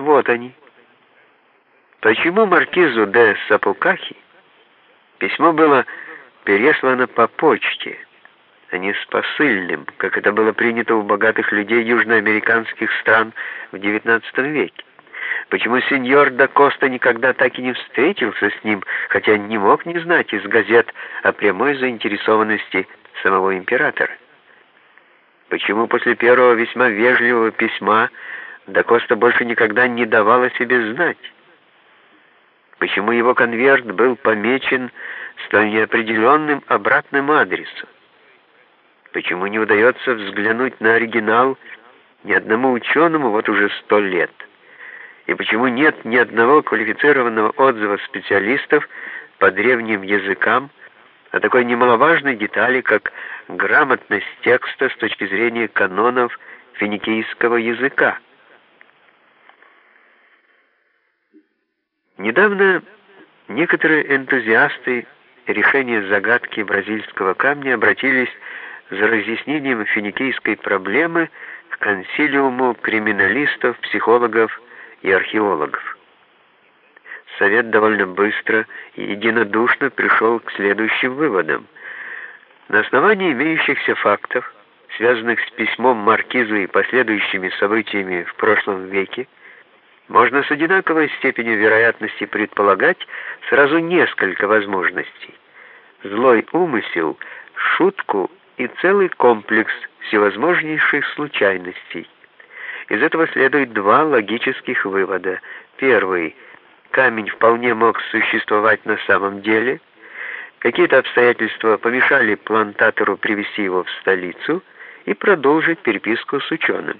Вот они. Почему маркизу де Сапукахи письмо было переслано по почте, а не с посыльным, как это было принято у богатых людей южноамериканских стран в XIX веке? Почему сеньор да Коста никогда так и не встретился с ним, хотя не мог не знать из газет о прямой заинтересованности самого императора? Почему после первого весьма вежливого письма да Коста больше никогда не давал себе знать? Почему его конверт был помечен столь неопределенным обратным адресом? Почему не удается взглянуть на оригинал ни одному ученому вот уже сто лет? И почему нет ни одного квалифицированного отзыва специалистов по древним языкам о такой немаловажной детали, как грамотность текста с точки зрения канонов финикийского языка? Недавно некоторые энтузиасты решения загадки бразильского камня обратились за разъяснением финикийской проблемы к консилиуму криминалистов, психологов и археологов. Совет довольно быстро и единодушно пришел к следующим выводам. На основании имеющихся фактов, связанных с письмом Маркизу и последующими событиями в прошлом веке, можно с одинаковой степенью вероятности предполагать сразу несколько возможностей. Злой умысел, шутку и целый комплекс всевозможнейших случайностей. Из этого следует два логических вывода. Первый. Камень вполне мог существовать на самом деле. Какие-то обстоятельства помешали плантатору привести его в столицу и продолжить переписку с ученым.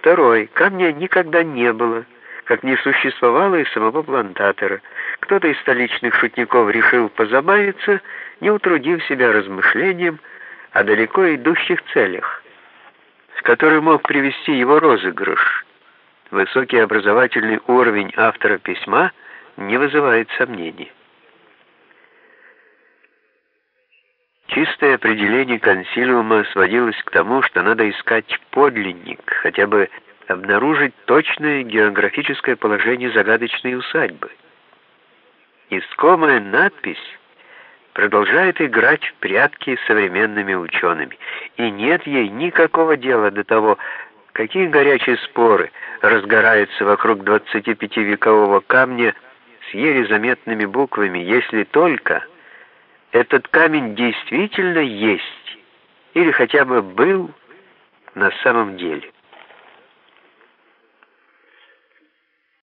Второй. Камня никогда не было, как не существовало и самого плантатора. Кто-то из столичных шутников решил позабавиться, не утрудив себя размышлением о далеко идущих целях, с которой мог привести его розыгрыш. Высокий образовательный уровень автора письма не вызывает сомнений. Чистое определение консилиума сводилось к тому, что надо искать подлинник, хотя бы обнаружить точное географическое положение загадочной усадьбы. Искомая надпись продолжает играть в прятки современными учеными, и нет ей никакого дела до того, какие горячие споры разгораются вокруг 25-векового камня с еле заметными буквами, если только этот камень действительно есть или хотя бы был на самом деле.